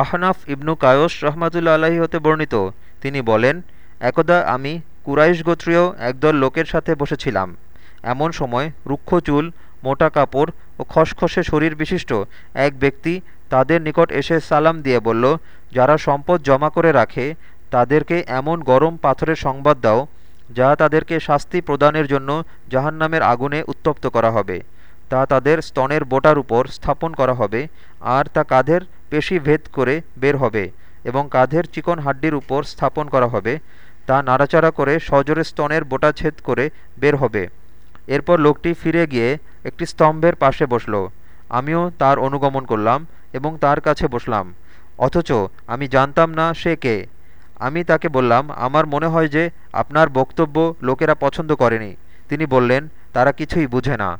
আহনাফ ইবনু কায়স রহমাতুল্লা আলাহি হতে বর্ণিত। তিনি বলেন, একদা আমি কুরাইশ গোত্রীয় একদল লোকের সাথে বসেছিলাম। এমন সময় রুক্ষ চুল, মোটা কাপড় ও খসখসে শরীর বিশিষ্ট এক ব্যক্তি তাদের নিকট এসে সালাম দিয়ে বলল, যারা সম্পদ জমা করে রাখে, তাদেরকে এমন গরম পাথরের সংবাদ দাও, যা তাদেরকে শাস্তি প্রদানের জন্য জাহান্নামের আগুনে উত্তপ্ত করা হবে। তা তাদের স্তনের বোটার উপর স্থাপন করা হবে, আর তা কাঁধের পেশি ভেদ করে বের হবে এবং কাঁধের চিকন হাড্ডির উপর স্থাপন করা হবে, তা নাড়াচাড়া করে সজোরে স্তনের বোটা ছেদ করে বের হবে। এরপর লোকটি ফিরে গিয়ে একটি স্তম্ভের পাশে বসল। আমিও তার অনুগমন করলাম এবং তার কাছে বসলাম, অথচ আমি জানতাম না সে কে। আমি তাকে বললাম, আমার মনে হয় যে আপনার বক্তব্য লোকেরা পছন্দ করেনি। তিনি বললেন, তারা কিছুই বুঝে না।